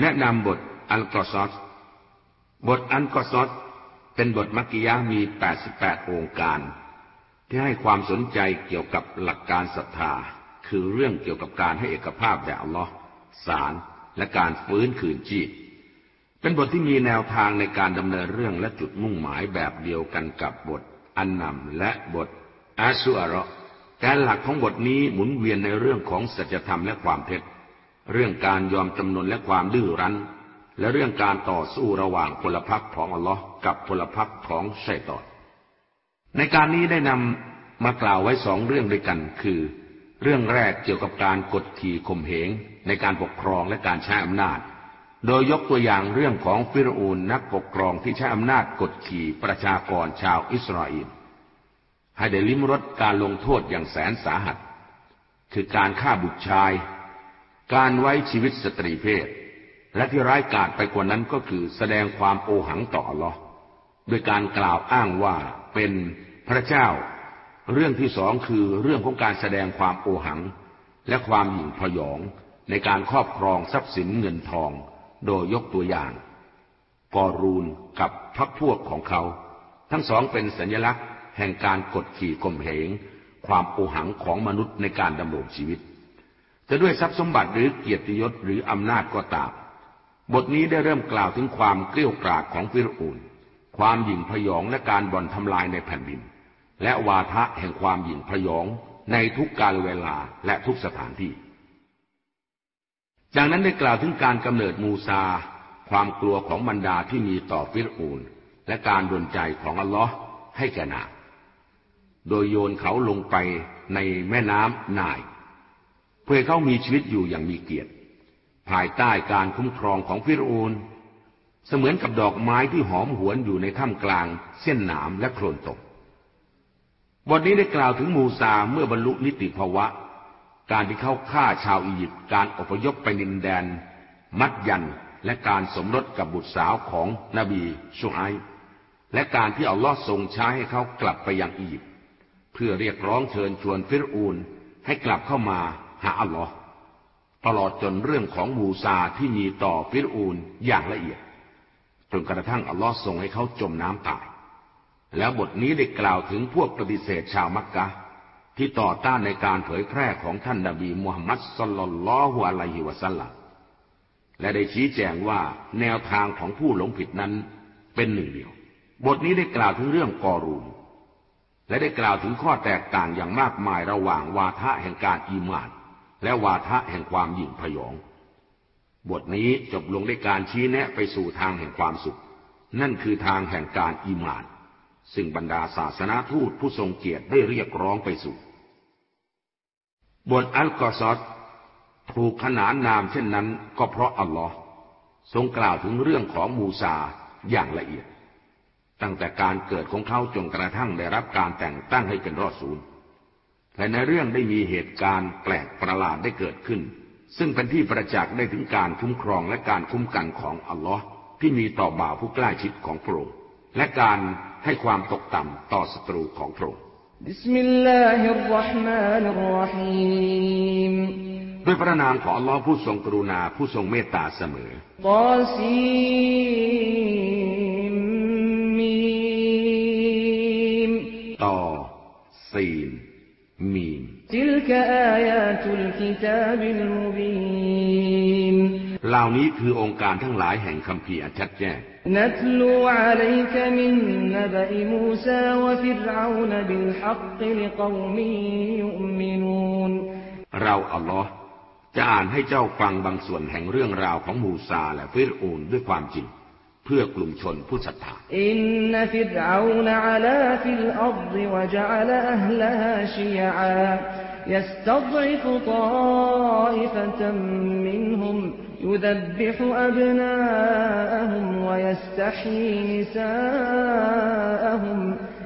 แนะนำบทอัลกอซอสบทอัลกอซอสเป็นบทมักกิยะมี 88 องค์การ ที่ให้ความสนใจเกี่ยวกับหลักการศรัทธา คือเรื่องเกี่ยวกับการให้เอกภาพแด่อัลลอฮ์สารและการฟื้นคืนชีพ เป็นบทที่มีแนวทางในการดำเนินเรื่องและจุดมุ่งหมายแบบเดียวกันกับบทอันนำและบทอาสุอาระการหลักของบทนี้หมุนเวียนในเรื่องของสัจธรรมและความเท็จ เรื่องการยอมจำนนและความดื้อรั้น และเรื่องการต่อสู้ระหว่างพลพรรคของอัลลอฮ์กับพลพรรคของชัยตอน ในการนี้ได้นำมากล่าวไว้สองเรื่องด้วยกัน คือ เรื่องแรกเกี่ยวกับการกดขี่ข่มเหงในการปกครองและการใช้อำนาจ โดยยกตัวอย่างเรื่องของฟิรูนนักปกครองที่ใช้อำนาจกดขี่ประชากรชาวอิสราเอลให้ได้ลิ้มรสการลงโทษอย่างแสนสาหัส คือการฆ่าบุตรชาย การไว้ชีวิตสตรีเพศ และที่ร้ายกาจไปกว่านั้นก็คือแสดงความโอหังต่อลอด้วยการกล่าวอ้างว่าเป็นพระเจ้า เรื่องที่สองคือเรื่องของการแสดงความโอหัง และความหยิ่งพยองในการครอบครองทรัพย์สินเงินทอง โดยยกตัวอย่าง กอรูนกับพักพวกของเขา ทั้งสองเป็นสัญลักษณ์แห่งการกดขี่ข่มเหงความโอหังของมนุษย์ในการดำรงชีวิต จะด้วยทรัพย์สมบัติหรือเกียรติยศหรืออำนาจก็ตาม บทนี้ได้เริ่มกล่าวถึงความเกลี้ยกล่อมของฟิรูน ความหยิ่งพยองและการบ่อนทำลายในแผ่นดิน และวาทะแห่งความหยิ่งพยองในทุกกาลเวลาและทุกสถานที่ จากนั้นได้กล่าวถึงการกำเนิดมูซา ความกลัวของบรรดาที่มีต่อฟิรูน และการดลใจของอัลลอฮ์ให้แก่นางโดยโยนเขาลงไปในแม่น้ำนาย พื่อเขามีชีวิตอยู่อย่างมีเกียรติ ภายใต้การคุ้มครองของฟิรูนเสมือนกับดอกไม้ที่หอมหวนอยู่ในถ้ำกลาง เส้นหนามและโคลนตกบทนี้ได้กล่าวถึงมูซาเมื่อบรรลุนิติภาวะ การที่เขาฆ่าชาวอียิปต์การอพยพไปนินแดน มัดยันและการสมรสกับบุตรสาวของนบีชูไอและการที่อัลลอฮ์ทรงใช้ให้เขากลับไปยังอียิปต์พื่อเรียกร้องเชิญชวนฟิรูนให้กลับเข้ามา หาอัลลอฮ์ตลอดจนเรื่องของมูซาที่มีต่อฟิรูนอย่างละเอียดจนกระทั่งอัลลอฮ์ทรงให้เขาจมน้ำตาย แล้วบทนี้ได้กล่าวถึงพวกปฏิเสธชาวมักกะ ที่ต่อต้านในการเผยแพร่ของท่านนบีมุฮัมมัดสลลัลลอฮุอะลัยฮิวะสัลลัมและได้ชี้แจงว่าแนวทางของผู้หลงผิดนั้นเป็นหนึ่งเดียว บทนี้ได้กล่าวถึงเรื่องกอรูนและได้กล่าวถึงข้อแตกต่างอย่างมากมายระหว่างวาทะแห่งการอีมาน และวาทะแห่งความหยิ่งพยอง บทนี้จบลงด้วยการชี้แนะไปสู่ทางแห่งความสุข นั่นคือทางแห่งการอีมาน ซึ่งบรรดาศาสนาทูตผู้ทรงเกียรติได้เรียกร้องไปสู่ บทอัลกอซอดถูกขนานนามเช่นนั้นก็เพราะอัลลอฮ์ทรงกล่าวถึงเรื่องของมูซาอย่างละเอียด ตั้งแต่การเกิดของเขาจนกระทั่งได้รับการแต่งตั้งให้เป็นรอดศูนย์ และในเรื่องได้มีเหตุการณ์แปลกประหลาดได้เกิดขึ้น ซึ่งเป็นที่ประจักษ์ได้ถึงการคุ้มครองและการคุ้มกันของอัลลอฮ์ที่มีต่อบ่าวผู้ใกล้ชิดของพระองค์และการให้ความตกต่ำต่อศัตรูของพระองค์ด้วยพระนามของอัลลอฮ์ผู้ทรงกรุณาผู้ทรงเมตตาเสมอต่อซีนมี มเหล่านี้คือองค์การทั้งหลายแห่งคำพีอัจฉริยะนัตลูอะลัยกมินนบอิมูซาวะฟิรเอานบิลฮักลิกอيؤمنونเราอัลลอฮ์จะอ่านให้เจ้าฟังบางส่วนแห่งเรื่องราวของมูซาและฟิรอูนด้วยความจริง พื่อกลุ่มชนผู้ศรัทธาอินนฟิรเอานอะลาฟิลอัรฎวะจัลอัลลฮาชิยอา يستضعف طائفة منهم يذبح أبناءهم ويستحيي نساءهم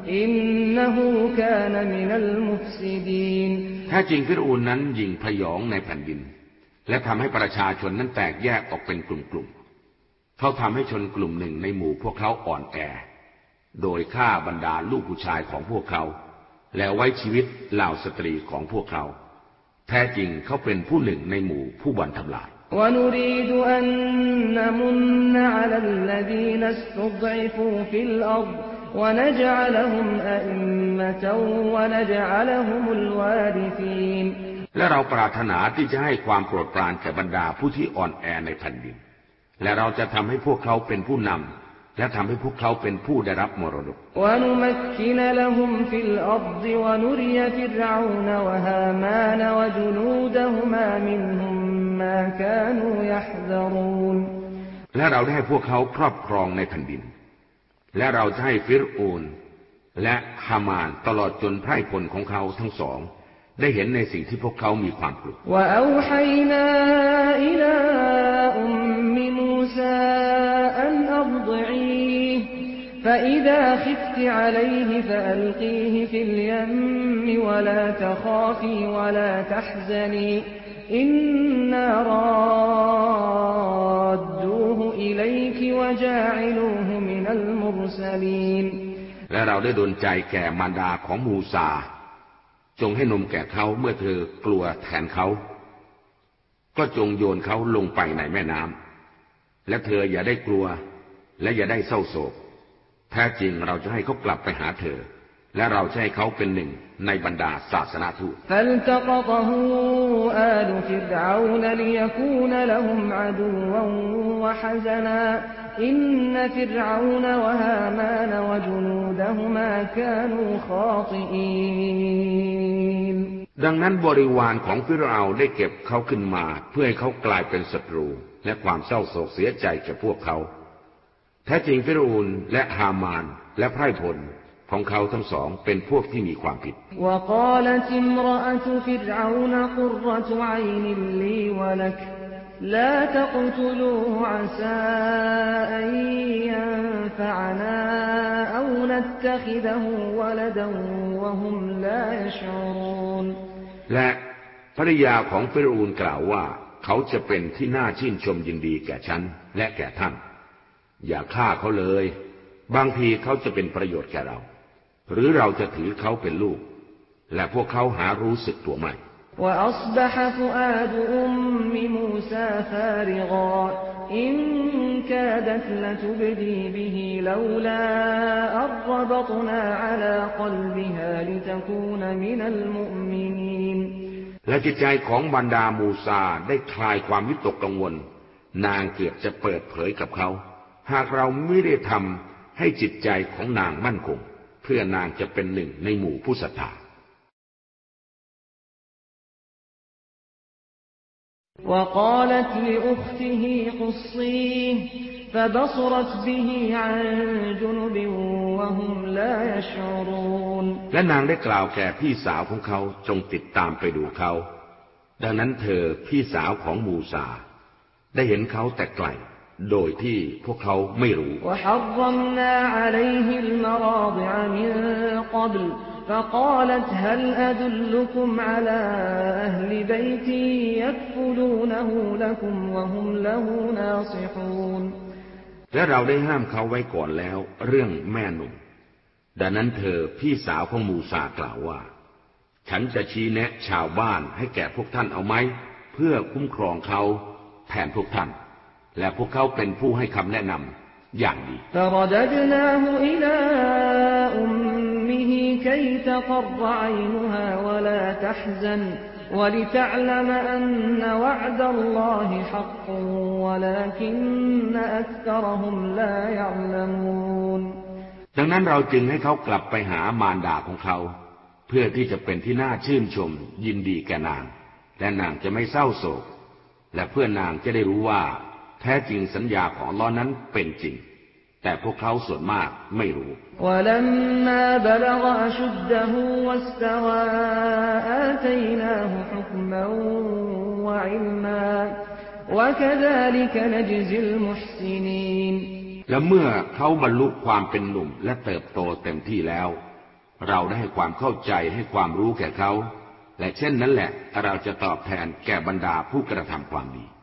إنه كان من المفسدين แท้จริงฟิรูนนั้นยิงพยองในแผ่นดิน และทำให้ประชาชนนั้นแตกแยกออกเป็นกลุ่มๆ เขาทำให้ชนกลุ่มหนึ่งในหมู่พวกเขาอ่อนแอ โดยฆ่าบรรดาลูกผู้ชายของพวกเขา แล้วไว้ชีวิตเหล่าสตรีของพวกเขา แท้จริงเขาเป็นผู้หนึ่งในหมู่ผู้บันทำลาย ونريد أن نمن على الذين استضعفوا في الأرض ونجعلهم أئمة ونجعلهم الوارثين และเราปรารถนาที่จะให้ความโปรดปรานแก่บรรดาผู้ที่อ่อนแอในแผ่นดิน และเราจะทำให้พวกเขาเป็นผู้นำและทำให้พวกเขาเป็นผู้ได้รับมรดกและเราได้ให้พวกเขาครอบครองในแผ่นดิน และเราจะให้ฟิรอูนและฮามานตลอดจนไพร่พลของเขาทั้งสอง ได้เห็นในสิ่งที่พวกเขามีความกลัว فإذا خفت عليه فألقيه في اليم ولا تخافي ولا تحزني إنا رادوه إليك وجاعلوه من المرسلين และเราได้ดลใจแก่มารดาของมูซา จงให้นมแก่เขาเมื่อเธอกลัวแทนเขา ก็จงโยนเขาลงไปในแม่น้ำและเธออย่าได้กลัว และอย่าได้เศร้าโศก แท้จริงเราจะให้เขากลับไปหาเธอ และเราใช้เขาเป็นหนึ่งในบรรดาศาสนาทูตดังนั้นบริวารของฟิรเอาได้เก็บเขาขึ้นมา เพื่อให้เขากลายเป็นศัตรู และความเศร้าโศกเสียใจแก่พวกเขา แท้จริงฟิรูนและฮามานและไพร่พลของเขาทั้งสองเป็นพวกที่มีความผิด وقالت امرأة فرعون قرة عين لي ولك لا تقتلوه عسى أن ينفعنا أو نتخذه ولدا وهم لا يشعرون และภรรยาของฟิรูนกล่าวว่า เขาจะเป็นที่น่าชื่นชมยินดีแก่ฉันและแก่ท่าน อย่าฆ่าเขาเลย บางทีเขาจะเป็นประโยชน์แก่เรา หรือเราจะถือเขาเป็นลูก และพวกเขาหารู้สึกตัวไม่ وأصبح فؤاد أم موسى فارغا إن كادت لتبدي به لولا أن ربطنا على قلبها لتكون من المؤمنين และจิตใจของบรรดามูซาได้คลายความวิตกกังวล นางเกือบจะเปิดเผยกับเขา หากเราไม่ได้ทำให้จิตใจของนางมั่นคง เพื่อนางจะเป็นหนึ่งในหมู่ผู้ศรัทธา وقالت لأخته قصيه فبصرت به عن جنب وهم لا يشعرون และนางได้กล่าวแก่พี่สาวของเขาจงติดตามไปดูเขา ดังนั้นเธอพี่สาวของมูซา ได้เห็นเขาแต่ไกล โดยที่พวกเขาไม่รู้ وحرمنا عليه المراضع من قبل فقالت هل أدلكم على أهل بيت يكفلونه لكم وهم له ناصحون และเราได้ห้ามเขาไว้ก่อนแล้วเรื่องแม่หนุ่ม ดังนั้นเธอพี่สาวของมูซากล่าวว่า ฉันจะชี้แนะชาวบ้านให้แก่พวกท่านเอาไหม เพื่อคุ้มครองเขาแทนพวกท่าน และพวกเขาเป็นผู้ให้คำแนะนำอย่างดีดังนั้นเราจึงให้เขากลับไปหามารดาของเขา เพื่อที่จะเป็นที่น่าชื่นชมยินดีแก่นาง และนางจะไม่เศร้าโศก และเพื่อนนางจะได้รู้ว่า แท้จริงสัญญาของล้อนั้นเป็นจริง แต่พวกเขาส่วนมากไม่รู้และเมื่อเขาบรรลุความเป็นหนุ่มและเติบโตเต็มที่แล้ว เราได้ให้ความเข้าใจให้ความรู้แก่เขา และเช่นนั้นแหละเราจะตอบแทนแก่บรรดาผู้กระทำความดี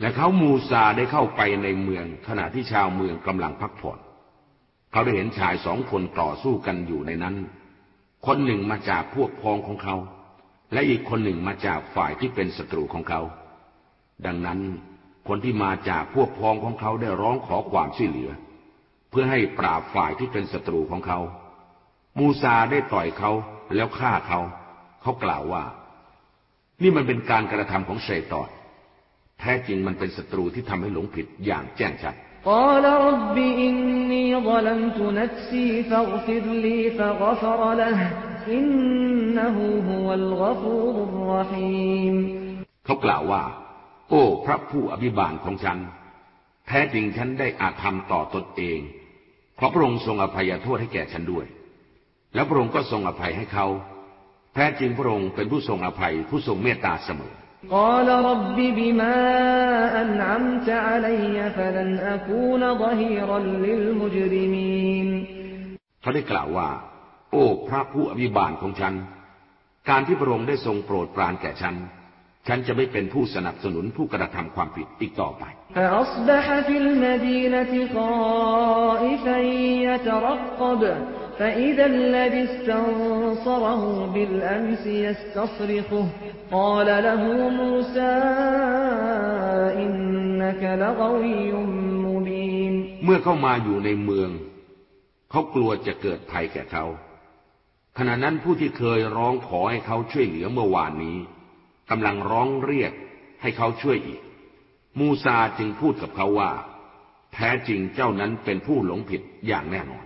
และเขามูซาได้เข้าไปในเมือง ขณะที่ชาวเมืองกำลังพักผ่อน เขาได้เห็นชายสองคนต่อสู้กันอยู่ในนั้น คนหนึ่งมาจากพวกพ้องของเขา และอีกคนหนึ่งมาจากฝ่ายที่เป็นศัตรูของเขา ดังนั้นคนที่มาจากพวกพ้องของเขาได้ร้องขอความช่วยเหลือ เพื่อให้ปราบฝ่ายที่เป็นศัตรูของเขา มูซาได้ต่อยเขา แล้วฆ่าเขา เขากล่าวว่า นี่มันเป็นการกระทำของชัยตอนแท้จริงมันเป็นศัตรูที่ทำให้หลงผิดอย่างแจ้งชัด قال رب إني ظلمت نفسي فاغفر لي فغفر له إنه هو الغفور الرحيم เขากล่าวว่า โอ้พระผู้อภิบาลของฉัน แท้จริงฉันได้อาธรรมต่อตนเองเพราะพระองค์ทรงอภัยโทษให้แก่ฉันด้วย แล้วพระองค์ก็ทรงอภัยให้เขา แท้จริงพระองค์เป็นผู้ทรงอภัยผู้ทรงเมตตาเสมอ قال رب بما أنعمت علي فلن أكون ظهيرا للمجرمين เขาได้กล่าวว่า โอ้พระผู้อภิบาลของฉัน การที่พระองค์ได้ทรงโปรดปรานแก่ฉัน ฉันจะไม่เป็นผู้สนับสนุนผู้กระทำความผิดอีกต่อไป فأصبح في المدينة خائفا يترقب فإذا الذي استنصره بالأمس يستصرخه قال له موسى إنك لغوي مبين เมื่อเข้ามาอยู่ในเมือง เขากลัวจะเกิดภัยแก่เขา ขณะนั้นผู้ที่เคยร้องขอให้เขาช่วยเหลือเมื่อวานนี้กำลังร้องเรียกให้เขาช่วยอีก มูซาจึงพูดกับเขาว่า แท้จริงเจ้านั้นเป็นผู้หลงผิดอย่างแน่นอน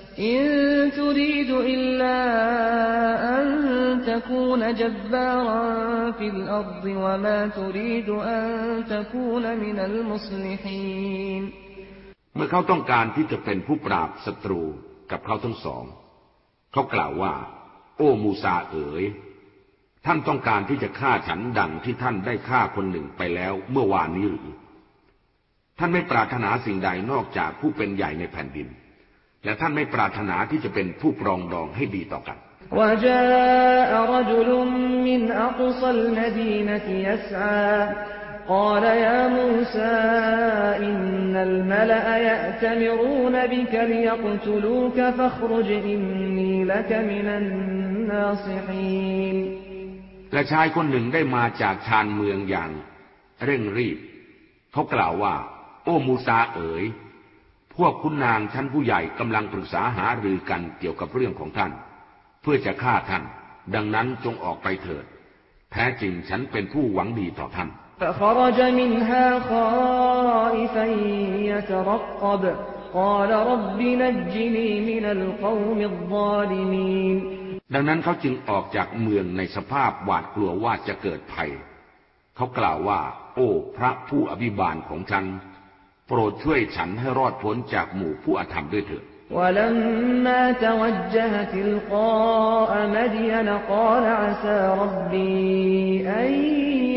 เมื่อเขาต้องการที่จะเป็นผู้ปราบศัตรูกับเขาทั้งสอง เขากล่าวว่า โอ้มูซาเอ๋ย ท่านต้องการที่จะฆ่าฉันดังที่ท่านได้ฆ่าคนหนึ่งไปแล้วเมื่อวานนี้หรือ ท่านไม่ปรารถนาสิ่งใดนอกจากผู้เป็นใหญ่ในแผ่นดิน และท่านไม่ปรารถนาที่จะเป็นผู้ปรองดองให้ดีต่อกัน وجاء رجل من أقصى المدينة يسعى قال يا موسى إن الملأ يأتمرون بك ليقتلوك فاخرج إني لك من الناصحين และชายคนหนึ่งได้มาจากชานเมืองอย่างเร่งรีบ เขากล่าวว่า โอ้มูซาเอ๋ย พวกคุณนางชั้นผู้ใหญ่กำลังปรึกษาหารือกันเกี่ยวกับเรื่องของท่าน เพื่อจะฆ่าท่าน ดังนั้นจงออกไปเถิด แท้จริงฉันเป็นผู้หวังดีต่อท่าน فخرج منها خائفا يترقب قال رب نجني من القوم الظالمين ดังนั้นเขาจึงออกจากเมืองในสภาพหวาดกลัวว่าจะเกิดภัย เขากล่าวว่า โอ้พระผู้อภิบาลของฉัน โ ปรดช่วยฉันให้รอดพ้นจากหมู่ผู้อธรรมด้วยเถิด ولما توجه تلقاء مدين قال عسى ربي أن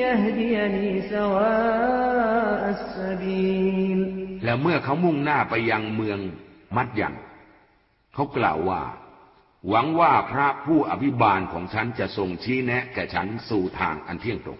يهديني سواء السبيل และเมื่อเขามุ่งหน้าไปยังเมืองมัดยัน เขากล่าวว่า หวังว่าพระผู้อภิบาลของฉันจะทรงชี้แนะแก่ฉันสู่ทางอันเที่ยงตรง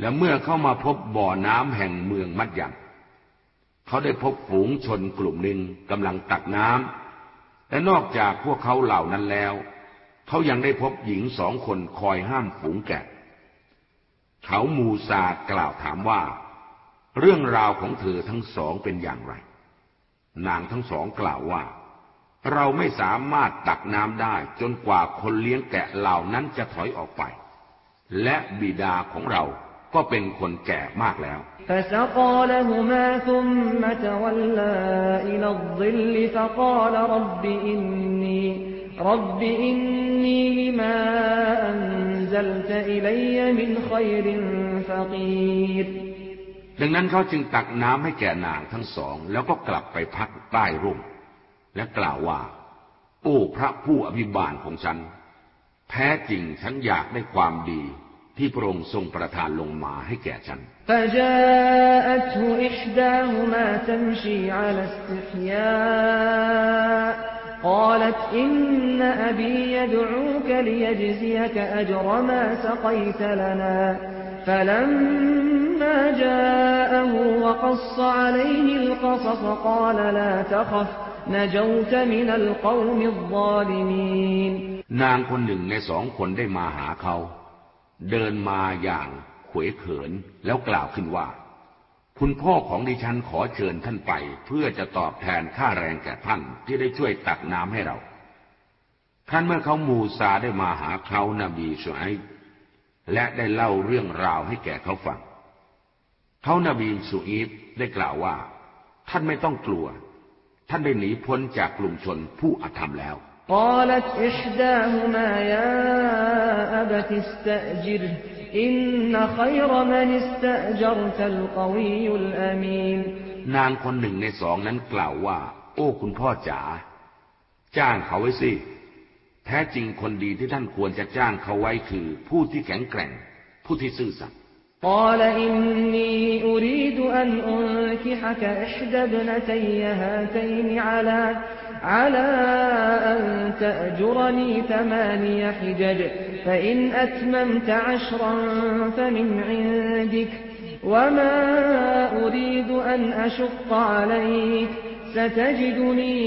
และเมื่อเข้ามาพบบ่อน้ำแห่งเมืองมัดยันเขาได้พบฝูงชนกลุ่มหนึ่งกำลังตักน้ำและนอกจากพวกเขาเหล่านั้นแล้ว เขายังได้พบหญิงสองคนคอยห้ามฝูงแกะ เขามูซากล่าวถามว่า เรื่องราวของเธอทั้งสองเป็นอย่างไร นางทั้งสองกล่าวว่า เราไม่สามารถตักน้ำได้จนกว่าคนเลี้ยงแกะเหล่านั้นจะถอยออกไป และบิดาของเรา ก็เป็นคนแก่มากแล้ว فسقى لهما ثم تولى إلى الظل فقال رب إني رب إني لما أنزلت إلي من خير فقير ดังนั้นเขาจึงตักน้ำให้แก่นางทั้งสอง แล้วก็กลับไปพักใต้ร่ม และกล่าวว่า โอ้พระผู้อภิบาลของฉันแท้จริงฉันอยากได้ความดี ที่พระองค์ทรงประทานลงมาให้แก่ฉัน فجاءته إحداهما تمشي على استحياء قالت إن أبي يدعوك ليجزيك أجر ما سقيت لنا فلما جاءه وقص عليه القصص قال لا تخف نجوت من القوم الظالمين นางคนหนึ่งในสองคนได้มาหาเขา เดินมาอย่างขวยเขินแล้วกล่าวขึ้นว่า คุณพ่อของดิฉันขอเชิญท่านไป เพื่อจะตอบแทนค่าแรงแก่ท่านที่ได้ช่วยตักน้ำให้เราท่านเมื่อเขามูซาได้มาหาเขานบีสุไอและได้เล่าเรื่องราวให้แก่เขาฟัง เขานบีสุอีฟได้กล่าวว่า ท่านไม่ต้องกลัว ท่านได้หนีพ้นจากกลุ่มชนผู้อธรรมแล้ว قالت إحداهما يا أبت استأجره إن خير من استأجرت القوي الأمين นางคนหนึ่งในสองนั้นกล่าวว่า โอ้คุณพ่อจ๋าจ้างเขาไว้สิ แท้จริงคนดีที่ท่านควรจะจ้างเขาไว้คือ ผู้ที่แข็งแกร่ง ผู้ที่ซื่อสัตย์ قال إني أريد أن أنكحك إحدى ابنتي هاتين على على أن تأجرني ثماني حجج فإن أتممت عشرا فمن عندك وما أريد أن أشق عليك ستجدني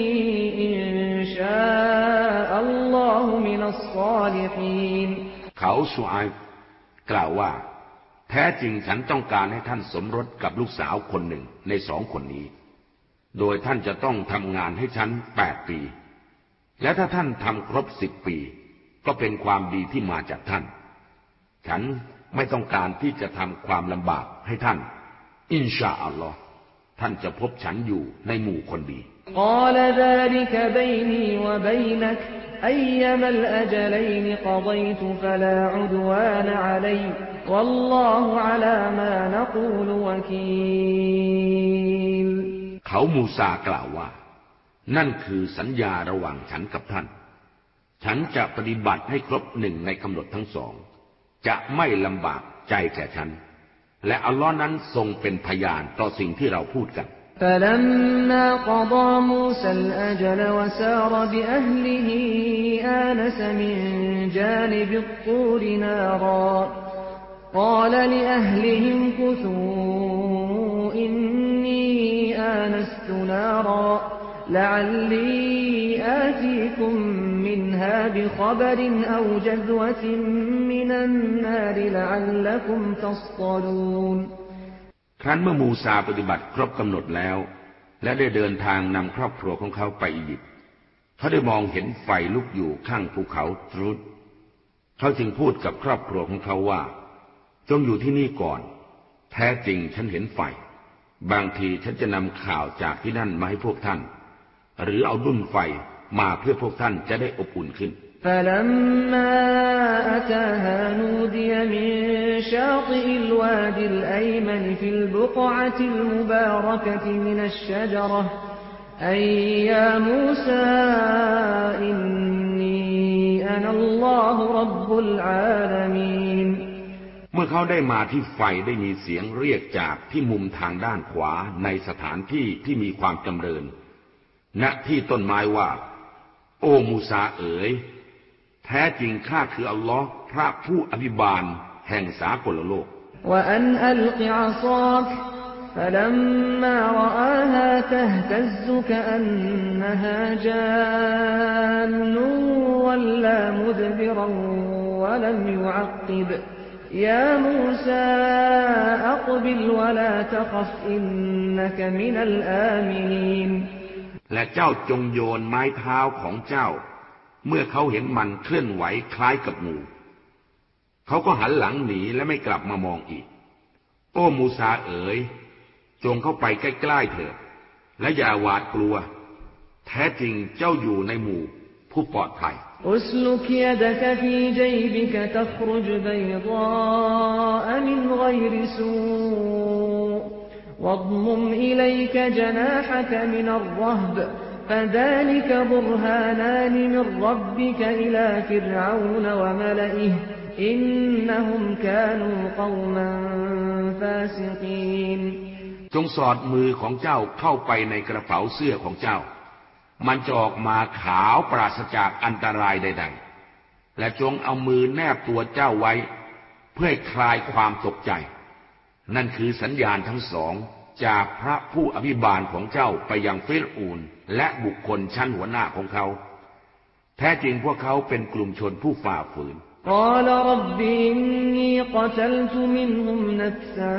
إن شاء الله من الصالحين เขาสุไอบกล่าวว่า แท้จริงฉันต้องการให้ท่านสมรสกับลูกสาวคนหนึ่งในสองคนนี้ โดยท่านจะต้องทำงานให้ฉันแปดปี และถ้าท่านทำครบสิบปี ก็เป็นความดีที่มาจากท่าน ฉันไม่ต้องการที่จะทำความลำบากให้ท่าน อินชาอัลลอฮ์ท่านจะพบฉันอยู่ในหมู่คนดีว เขามูซากล่าวว่า นั่นคือสัญญาระหว่างฉันกับท่าน ฉันจะปฏิบัติให้ครบหนึ่งในกำหนดทั้งสอง จะไม่ลำบากใจแก่ฉัน และอัลลอฮ์นั้นทรงเป็นพยานต่อสิ่งที่เราพูดกัน فلما قضى موسى الأجل وسار بأهله آنس من جانب الطور نارا قال لأهلهم كثوا إني آنست نارا لعلي آتيكم منها بخبر أو جذوة من النار لعلكم تصطلون ครั้นเมื่อมูซาปฏิบัติครบกำหนดแล้ว และได้เดินทางนำครอบครัวของเขาไปอียิปต์เขาได้มองเห็นไฟลุกอยู่ข้างภูเขาตรุดเขาจึงพูดกับครอบครัวของเขาว่า จงอยู่ที่นี่ก่อน แท้จริงฉันเห็นไฟ บางทีฉันจะนำข่าวจากที่นั่นมาให้พวกท่าน หรือเอาดุนไฟมาเพื่อพวกท่านจะได้อบอุ่นขึ้น فلما أتاها نودي من شاطئ الوادي الأيمن في البقعة المباركة من الشجرة أي يا موسى إني أنا الله رب العالمين เ มื่อเขาได้มาที่ไฟได้มีเสียงเรียกจากที่มุมทางด้านขวาในสถานที่ที่มีความจำเริญ ณที่ต้นไม้ว่า โอ้มูซาเอ๋ย แท้จริงข้าคืออัลลอฮ์พระผู้อภิบาลแห่งสากลโลก وأن ألق عصاك فلما رآها تهتز كأنها جان ولا مدبرا ولم يعقب ยามูซาอักบิลวะลาตะขฟอินนักมินัลอามินและเจ้าจงโยนไม้เท้าของเจ้า เมื่อเขาเห็นมันเคลื่อนไหวคล้ายกับงูเขาก็หันหลังหนีและไม่กลับมามองอีก โอ้มูซาเอ๋ย จงเข้าไปใกล้ๆเถิดและอย่าหวาดกลัว แท้จริงเจ้าอยู่ในหมู่ผู้ปลอดภัย اسلك يدك في جيبك تخرج بيضاء من غير سوء واضمم إليك جناحك من الرهب فذلك برهانان من ربك إلى فرعون وملئه إنهم كانوا قوما فاسقين จงสอดมือของเจ้าเข้าไปในกระเป๋าเสื้อของเจ้า มันจะออกมาขาวปราศจากอันตรายใดๆ และจงเอามือแนบตัวเจ้าไว้ เพื่อคลายความตกใจ นั่นคือสัญญาณทั้งสองจากพระผู้อภิบาลของเจ้าไปยังฟิรอูนและบุคคลชั้นหัวหน้าของเขา แท้จริงพวกเขาเป็นกลุ่มชนผู้ฝ่าฝืน قال رب إني قتلت منهم نفسا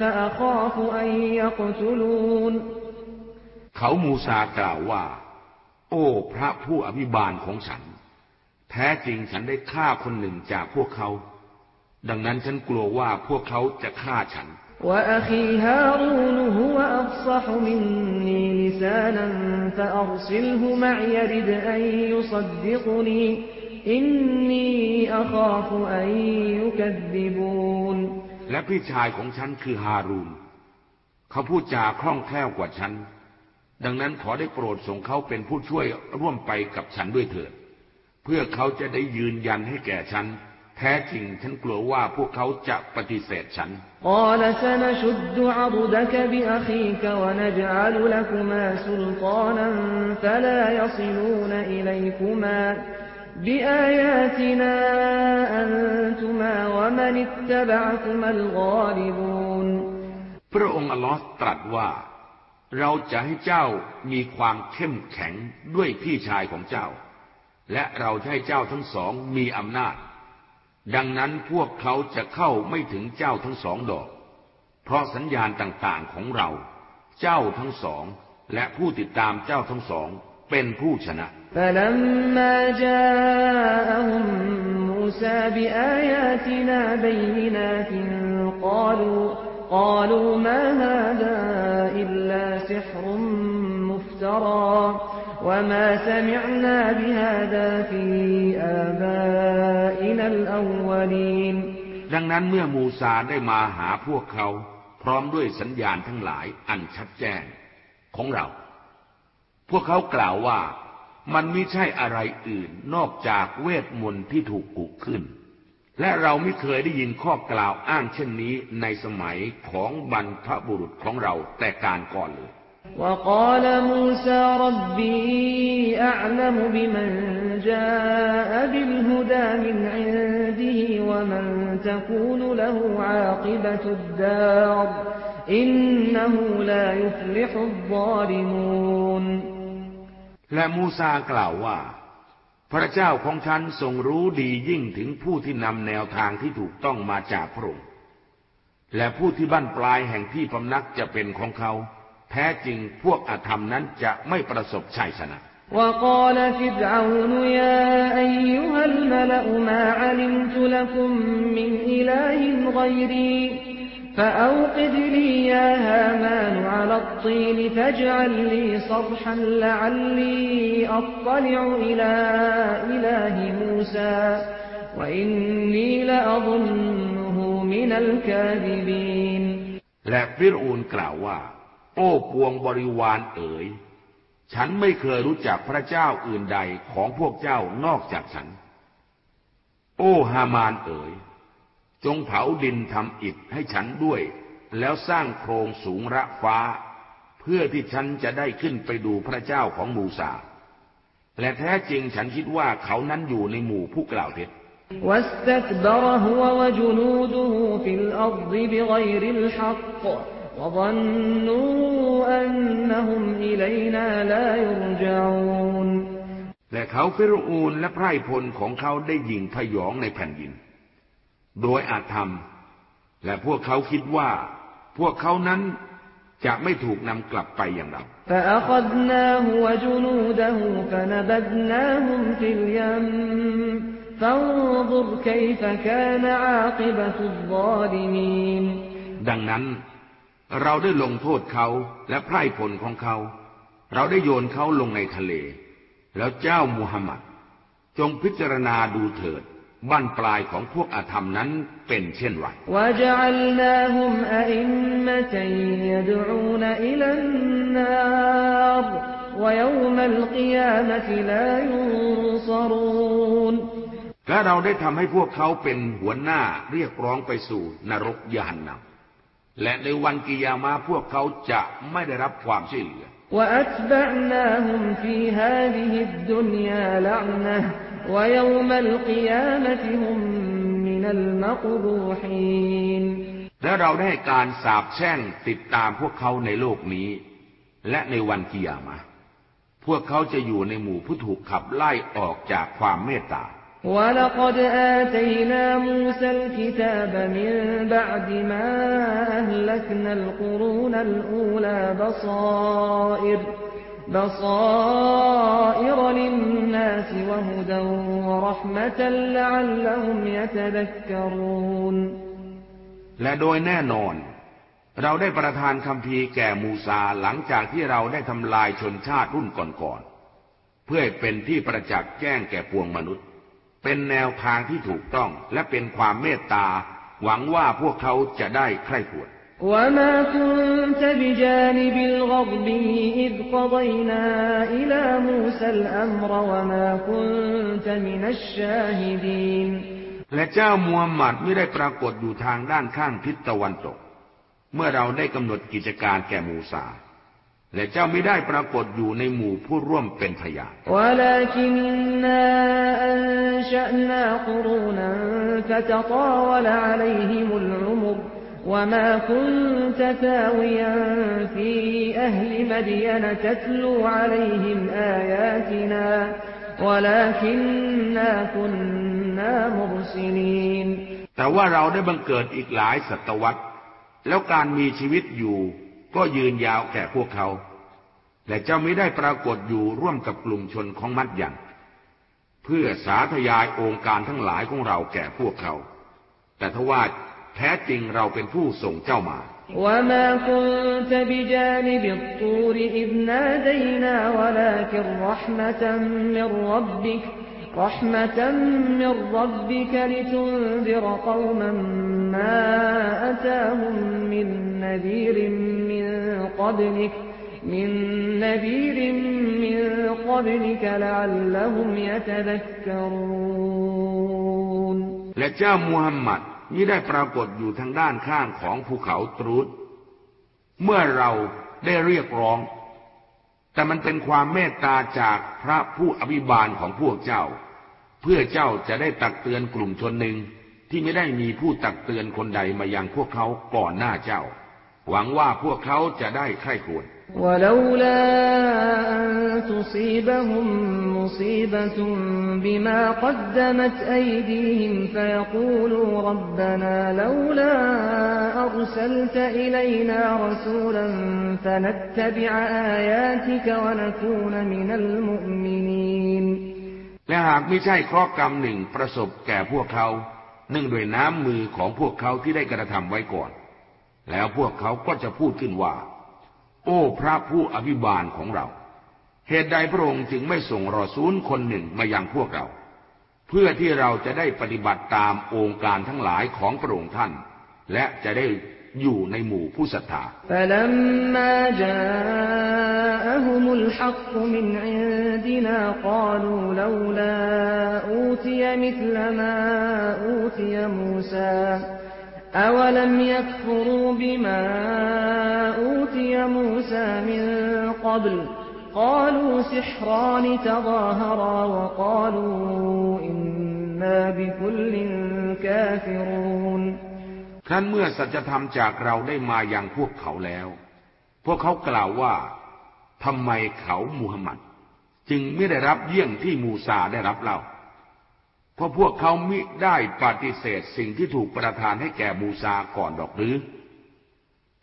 فأخاف أن يقتلون เขามูซากล่าวว่า โ โอ้ พระผู้อภิบาลของฉัน แท้จริงฉันได้ฆ่าคนหนึ่งจากพวกเขา ดังนั้นฉันกลัวว่าพวกเขาจะฆ่าฉันและพี่ชายของฉันคือฮารูน เขาพูดจาคล่องแคล่วกว่าฉัน ดังนั้นขอได้โปรดส่งเขาเป็นผู้ช่วยร่วมไปกับฉันด้วยเถิด เพื่อเขาจะได้ยืนยันให้แก่ฉัน แท้จริงฉันกลัวว่าพวกเขาจะปฏิเสธฉันพระองค์อัลลอฮ์ตรัสว่า เราจะให้เจ้ามีความเข้มแข็งด้วยพี่ชายของเจ้า และเราจะให้เจ้าทั้งสองมีอำนาจ ดังนั้นพวกเขาจะเข้าไม่ถึงเจ้าทั้งสองดอก เพราะสัญญาณต่างๆของเรา เจ้าทั้งสอง และผู้ติดตามเจ้าทั้งสองเป็นผู้ชนะ فلما جاءهم موسى بآياتنا بينات قالوا قالوا ما هذا إلا سحر مفترى وما سمعنا بهذا في آبائنا الأولين ดังนั้นเมื่อมูซาได้มาหาพวกเขา พร้อมด้วยสัญญาณทั้งหลายอันชัดแจ้งของเรา พวกเขากล่าวว่ามันไม่ใช่อะไรอื่นนอกจากเวทมนต์ที่ถูกกุขึ้น และเราไม่เคยได้ยินข้อกล่าวอ้างเช่นนี้ในสมัยของบรรพบุรุษของเราแต่การก่อนเลย وقال موسى ربي أعلم بمن جاء بالهدى من عنده ومن تكون له عاقبة الدار إنه لا يفلح الظالمون และมูซากล่าวว่า พระเจ้าของฉันทรงรู้ดียิ่งถึงผู้ที่นำแนวทางที่ถูกต้องมาจากพระองค์และผู้ที่บั้นปลายแห่งที่พำนักจะเป็นของเขา แท้จริงพวกอาธรรมนั้นจะไม่ประสบชัยชนะ وقال فرعون يا أيها الملأ ما علمت لكم من إله غيري فأوقد لي يا هامان على الطين فاجعل لي صرحا لعلي أطلع إلى إله موسى وإني لأظنه من الكاذبين และฟิรอูนกล่าวว่า โอ้ปวงบริวารเอ๋ย ฉันไม่เคยรู้จักพระเจ้าอื่นใดของพวกเจ้านอกจากฉัน โอ้ฮามานเอ๋ย จงเผาดินทำอิฐให้ฉันด้วย แล้วสร้างโครงสูงระฟ้า เพื่อที่ฉันจะได้ขึ้นไปดูพระเจ้าของมูซาและแท้จริงฉันคิดว่าเขานั้นอยู่ในหมู่ผู้กล่าวเท็จและเขาเฟิรูนและไพร่พลของเขาได้ยิงพยองในแผ่นดิน โดยอาธรรม และพวกเขาคิดว่า พวกเขานั้นจะไม่ถูกนำกลับไปอย่างเราดังนั้น เราได้ลงโทษเขาและไพร่ผลของเขา เราได้โยนเขาลงในทะเล แล้วเจ้ามูฮัมหมัด จงพิจารณาดูเถิด บ้านปลายของพวกอาธรรมนั้นเป็นเช่นไร وجعلناهم أئمة يدعون إلى النار ويوم القيامة لا ينصرون และเราได้ทำให้พวกเขาเป็นหัวหน้าเรียกร้องไปสู่นรกยานนำและในวันกิยามาพวกเขาจะไม่ได้รับความช่วยเหลือ وأتبعناهم في هذه الدنيا لعنة ويوم القيامة هم من المقبوحين และเราได้การสาบแช่งติดตามพวกเขาในโลกนี้ และในวันกิยามะพวกเขาจะอยู่ในหมู่ผู้ถูกขับไล่ออกจากความเมตตา ولقد آتينا موسى الكتاب من بعد ما أهلكنا القرون الأولى بصائر بصائر للناس وهدى ورحمة لعلهم يتذكرون และโดยแน่นอน เราได้ประทานคำพีร์แก่มูซาหลังจากที่เราได้ทำลายชนชาติรุ่นก่อนๆเพื่อให้เป็นที่ประจักษ์แจ้งแก่ปวงมนุษย์ เป็นแนวทางที่ถูกต้องและเป็นความเมตตา หวังว่าพวกเขาจะได้ใคร่ควร وما كنت بجانب الغرب إذ قضينا إلى موسى الأمر وما كنت من الشاهدين และเจ้ามูฮัมหมัดไม่ได้ปรากฏอยู่ทางด้านข้างทิศตะวันตก เมื่อเราได้กำหนดกิจการแก่มูซา และเจ้าไม่ได้ปรากฏอยู่ในหมู่ผู้ร่วมเป็นพยาน ولكننا أنشأنا قرونا فتطاول عليهم العمر وما كنت ثاويا في أهل مدين تتلو عليهم آياتنا ولكننا كنا مرسلين แต่ว่าเราได้บังเกิดอีกหลายศตวรรษ แล้วการมีชีวิตอยู่ก็ยืนยาวแก่พวกเขา และเจ้าไม่ได้ปรากฏอยู่ร่วมกับกลุ่มชนของมัดยันเพื่อสาธยายองค์การทั้งหลายของเราแก่พวกเขา แต่ทว่า แท้จริงเราเป็นผู้ส่งเจ้ามาและเจ้ามูฮัมหมัด มิได้ปรากฏอยู่ทางด้านข้างของภูเขาตรูดเมื่อเราได้เรียกร้อง แต่มันเป็นความเมตตาจากพระผู้อภิบาลของพวกเจ้า เพื่อเจ้าจะได้ตักเตือนกลุ่มชนหนึ่งที่ไม่ได้มีผู้ตักเตือนคนใดมายังพวกเขาก่อนหน้าเจ้า หวังว่าพวกเขาจะได้ใคร่ควญ ولولا أن تصيبهم مصيبة بما قدمت أيديهم فيقولوا ربنا لولا أرسلت إلينا رسولا فنتبع آياتك ونكون من المؤمنين และหากไม่ใช่เคราะห์กรรมหนึ่งประสบแก่พวกเขาเนื่องด้วยน้ำมือของพวกเขาที่ได้กระทำไว้ก่อน แล้วพวกเขาก็จะพูดขึ้นว่า โอ้พระผู้อภิบาลของเรา เหตุใดพระองค์จึงไม่ส่งรอซูลคนหนึ่งมายังพวกเรา เพื่อที่เราจะได้ปฏิบัติตามองค์การทั้งหลายของพระองค์ท่าน และจะได้อยู่ในหมู่ผู้ศรัทธาเ جاءهم الحق من عندنا قالوا لولا أوتي مثل ما أوتي موسى أولم يكفروا بما أوتي موسى من قبل قالوا سحران تظاهرا وقالوا إنا بكل كافرون ครั้นเมื่อสัจธรรมจากเราได้มาอย่างพวกเขาแล้ว พวกเขากล่าวว่าทำไมเขามูฮัมหมัด จึงไม่ได้รับเยี่ยงที่มูซาได้รับเล่า เพราะพวกเขามิได้ปฏิเสธสิ่งที่ถูกประทานให้แก่มูซาก่อนดอกหรือ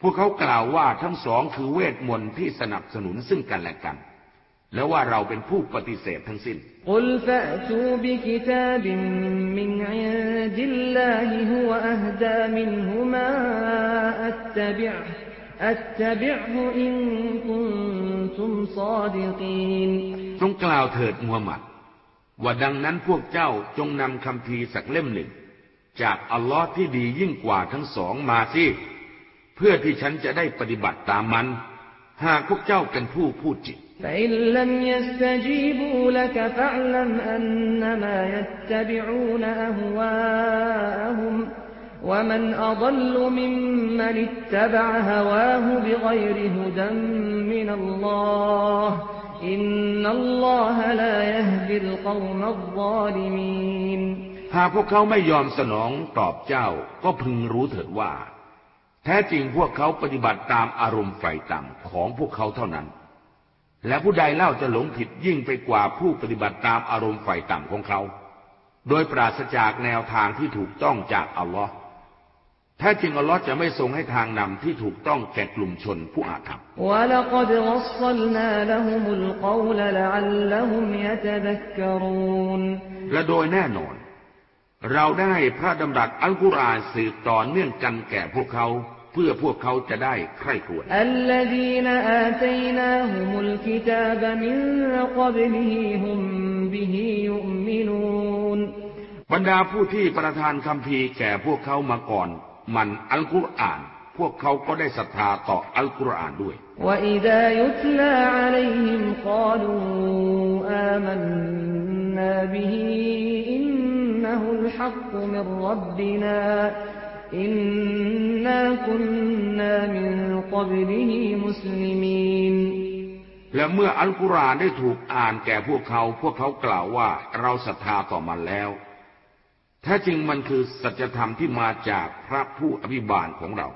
พวกเขากล่าวว่าทั้งสองคือเวทมนต์ที่สนับสนุนซึ่งกันและกัน และว่าเราเป็นผู้ปฏิเสธทั้งสิน้นจงกล่าวเถิดมูฮัมหมัด ว่าดังนั้นพวกเจ้าจงนำคำพีสักเล่มหนึ่ง จากอัลลอฮ์ที่ดียิ่งกว่าทั้งสองมาสิ เพื่อที่ฉันจะได้ปฏิบัติตามมัน หากพวกเจ้าเป็นผู้พูดจริง อินนัลลอฮะลายฮดิลกอมัลซาลิมีนหากพวกเขาไม่ยอมสนองตอบเจ้าก็พึงรู้เถิดว่า แท้จริงพวกเขาปฏิบัติตามอารมณ์ไฟต่ำของพวกเขาเท่านั้น และผู้ใดเล่าจะหลงผิดยิ่งไปกว่าผู้ปฏิบัติตามอารมณ์ไฟต่ำของเขา โดยปราศจากแนวทางที่ถูกต้องจากอัลลอฮ์ แท้จริงอัลลอฮ์จะไม่ทรงให้ทางนำที่ถูกต้องแก่กลุ่มชนผู้อาธรรมและโดยแน่นอน เราได้พระดำรัสอัลกุรอานสืบต่อเนื่องกันแก่พวกเขาเพื่อพวกเขาจะได้ใคร่ครวญบรรดาผู้ที่ประทานคำพีแก่พวกเขามาก่อน มันอัลกุรอาน พวกเขาก็ได้ศรัทธาต่ออัลกุรอานด้วย وإذا يتلى عليهم قالوا آمنا به إنه الحق من ربنا إنا كنا من قبله مسلمين และเมื่ออัลกุรอานได้ถูกอ่านแก่พวกเขา พวกเขากล่าวว่าเราศรัทธาต่อมันแล้ว แท้จริงมันคือสัจธรรมที่มาจากพระผู้อภิบาลของเรา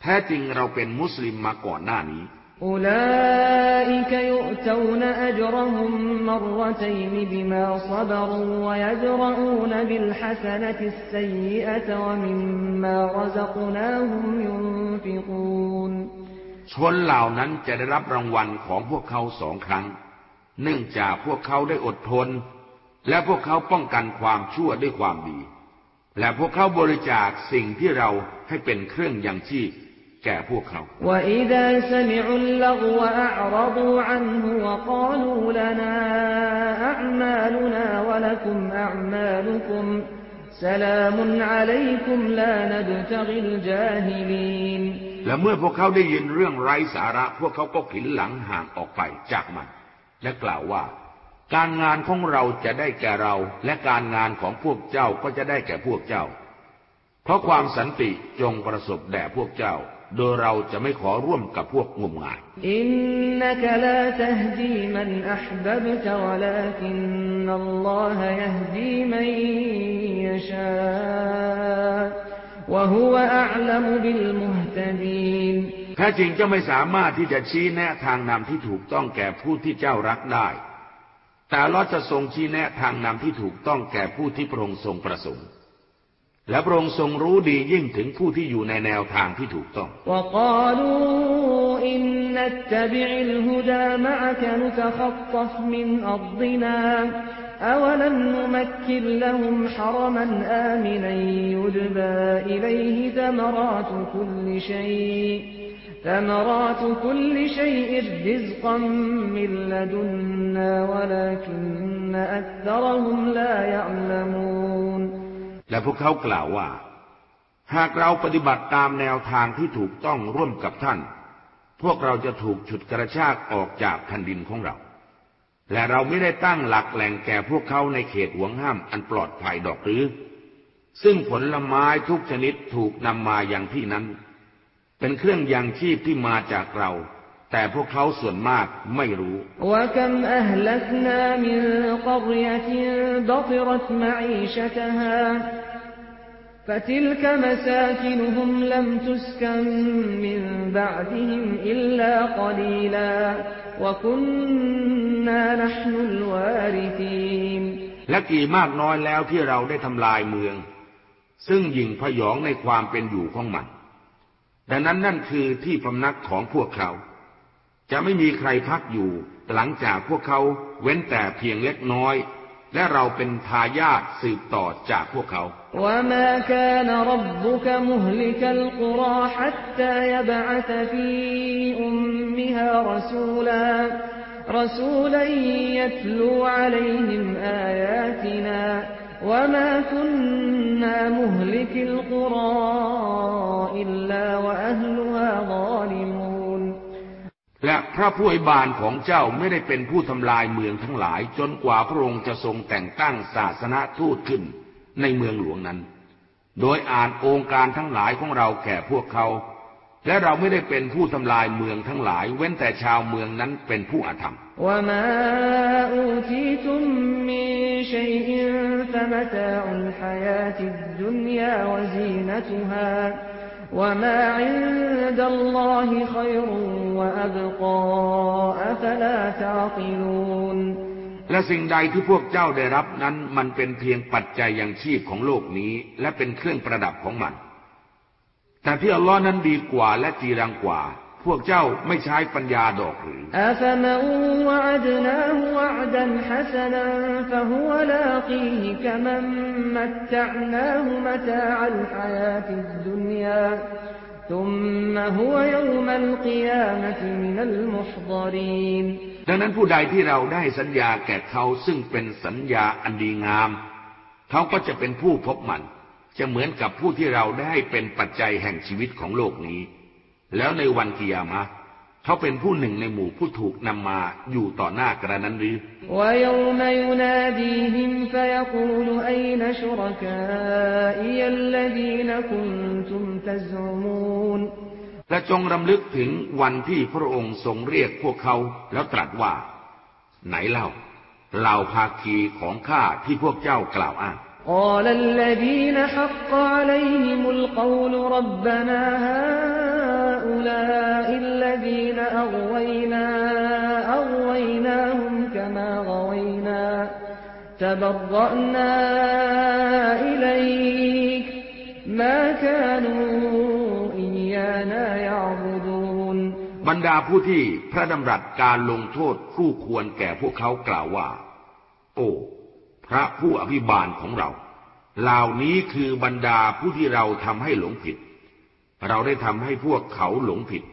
แท้จริงเราเป็นมุสลิมมาก่อนหน้านี้ أولئك يؤتون أجرهم مرتين بما صبروا ويدرؤون بالحسنة السيئة ومما رزقناهم ينفقون ชนเหล่านั้นจะได้รับรางวัลของพวกเขาสองครั้ง เนื่องจากพวกเขาได้อดทน และพวกเขาป้องกันความชั่วด้วยความดี และพวกเขาบริจาคสิ่งที่เราให้เป็นเครื่องยังชีพแก่พวกเขา และเมื่อพวกเขาได้ยินเรื่องไร้สาระ พวกเขาก็ผินหลังห่างออกไปจากมัน และกล่าวว่า การงานของเราจะได้แก่เรา และการงานของพวกเจ้าก็จะได้แก่พวกเจ้า เพราะความสันติจงประสบแด่พวกเจ้า โดยเราจะไม่ขอร่วมกับพวกงมงายอินนักลาตฮดีมันอัพบับตวลาคินนัลลอฮยฮดีมันยชาวะฮุวะอัลมบิลมุฮตดีนแท้จริงเจ้าไม่สามารถที่จะชี้แนะทางนำที่ถูกต้องแก่ผู้ที่เจ้ารักได้ แต่เราจะทรงชี้แนะทางนำที่ถูกต้องแก่ผู้ที่พระองค์ทรงประสงค์ และพระองค์ทรงรู้ดียิ่งถึงผู้ที่อยู่ในแนวทางที่ถูกต้อง وقالوا إن نتبع الهدى معك نتخطف من أرضنا أولم نمكن لهم حرما آمنا يجبى إليه ثمرات كل شيء ثمرات كل شيء رزقا من لدنا ولكن أكثرهم لا يعلمون และพวกเขากล่าวว่า หากเราปฏิบัติตามแนวทางที่ถูกต้องร่วมกับท่าน พวกเราจะถูกฉุดกระชากออกจากแผ่นดินของเรา และเราไม่ได้ตั้งหลักแหล่งแก่พวกเขาในเขตห่วงห้ามอันปลอดภัยดอกหรือ ซึ่งผลไม้ทุกชนิดถูกนำมาอย่างที่นั้น เป็นเครื่องยังชีพที่มาจากเรา แต่พวกเขาส่วนมากไม่รู้และกี่มากน้อยแล้วที่เราได้ทำลายเมือง ซึ่งหยิ่งพยองในความเป็นอยู่ของมัน ดังนั้นนั่นคือที่พำนักของพวกเขา จะไม่มีใครพักอยู่ หลังจากพวกเขาเว้นแต่เพียงเล็กน้อย และเราเป็นทายาทสืบต่อจากพวกเขาและ مهلك القرى حتى يبعث في أمها رسولا رسولا يتلو عليهم آياتنا وما كنا مهلك القرى إلا وأهلها ظالمون และพระผู้อวยบานของเจ้าไม่ได้เป็นผู้ทำลายเมืองทั้งหลาย จนกว่าพระองค์จะทรงแต่งตั้งศาสนาทูตขึ้นในเมืองหลวงนั้น โดยอ่านองค์การทั้งหลายของเราแก่พวกเขา และเราไม่ได้เป็นผู้ทำลายเมืองทั้งหลาย เว้นแต่ชาวเมืองนั้นเป็นผู้อาธรรม وما أوتيتم من شيء فمتاع الحياة الدنيا وزينتها وما عند الله خير وأبقى أفلا تعقلون และสิ่งใดที่พวกเจ้าได้รับนั้นมันเป็นเพียงปัจจัยยังชีพของโลกนี้ และเป็นเครื่องประดับของมัน แต่ที่อัลลอฮ์นั้นดีกว่าและจีรังกว่า พวกเจ้าไม่ใช้ปัญญาดอกหรือ أفمن وعدناه وعدا حسنا فهو لاقيه كمن متعناه متاع الحياة الدنيا ثم هو يوم القيامة من المحضرين ดังนั้นผู้ใดที่เราได้สัญญาแก่เขาซึ่งเป็นสัญญาอันดีงาม เขาก็จะเป็นผู้พบมัน จะเหมือนกับผู้ที่เราได้เป็นปัจจัยแห่งชีวิตของโลกนี้ แล้วในวันกิยามะห์เขาเป็นผู้หนึ่งในหมู่ผู้ถูกนำมาอยู่ต่อหน้ากระนั้นหรือ ويوم يناديهم فيقول أين شركائي الذين كنتم تزعمون และจงรำลึกถึงวันที่พระองค์ทรงเรียกพวกเขาแล้วตรัสว่า ไหนเล่าเหล่าภาคีของข้าที่พวกเจ้ากล่าวอ้าง قال الذين حق عليهم القول ربنا هؤلاء الذين أغوينا أغويناهم كما غوينا تبرأنا إليك ما كانوا إيانا يعبدون บรรดาผู้ที่พระดำรัสการลงโทษคู่ควรแก่พวกเขากล่าวว่า โอ้ พระผู้อภิบาลของเรา เหล่านี้คือบรรดาผู้ที่เราทำให้หลงผิด เราได้ทำให้พวกเขาหลงผิด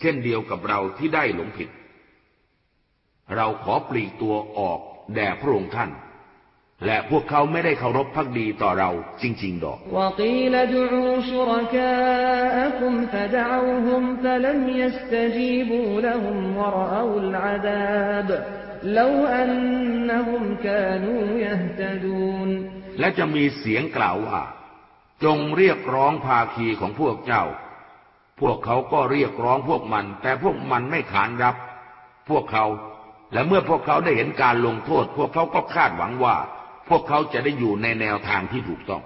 เช่นเดียวกับเราที่ได้หลงผิด เราขอปลีกตัวออกแด่พระองค์ท่าน และพวกเขาไม่ได้เคารพพักดีต่อเราจริง ๆ ดอกและจะมีเสียงกล่าวว่า จงเรียกร้องภาคีของพวกเจ้า พวกเขาก็เรียกร้องพวกมัน แต่พวกมันไม่ขานรับ พวกเขา และเมื่อพวกเขาได้เห็นการลงโทษ พวกเขาก็คาดหวังว่า พวกเขาจะได้อยู่ในแนวทางที่ถูกต้อง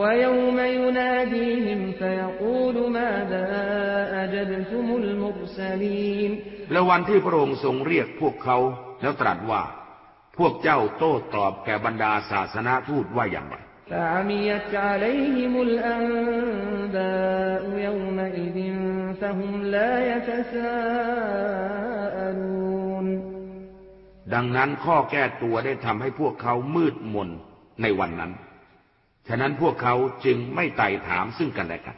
ويوم يناديهم فيقول ماذا أجبتم المرسلين และวันที่พระองค์ทรงเรียกพวกเขาแล้วตรัสว่า พวกเจ้าโต้ตอบแก่บรรดาศาสนาทูตว่าอย่างไรดังนั้นข้อแก้ตัวได้ทำให้พวกเขามืดมนในวันนั้น ฉะนั้นพวกเขาจึงไม่ไต่ถามซึ่งกันและกัน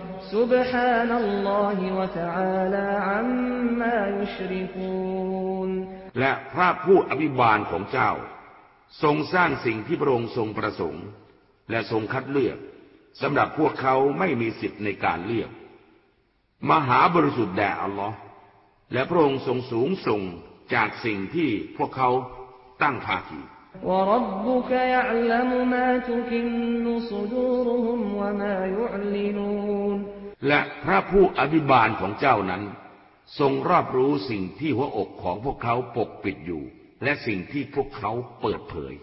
يشاء ويختار ما كان لهم الخيرة سبحان الله وتعالى عما يشركون และพระผู้อภิบาลของเจ้า ทรงสร้างสิ่งที่พระองค์ทรงประสงค์ และทรงคัดเลือก สำหรับพวกเขาไม่มีสิทธิ์ในการเลือก มหาบริสุทธิ์แด่อัลลอฮ์และพระองค์ทรงสูงส่งจากสิ่งที่พวกเขาตั้งภาคี وربك يعلم ما تكن صدورهم وما يعلنون และพระผู้อภิบาลของเจ้านั้น ทรงรอบรู้สิ่งที่หัวอกของพวกเขาปกปิดอยู่ และสิ่งที่พวกเขาเปิดเผย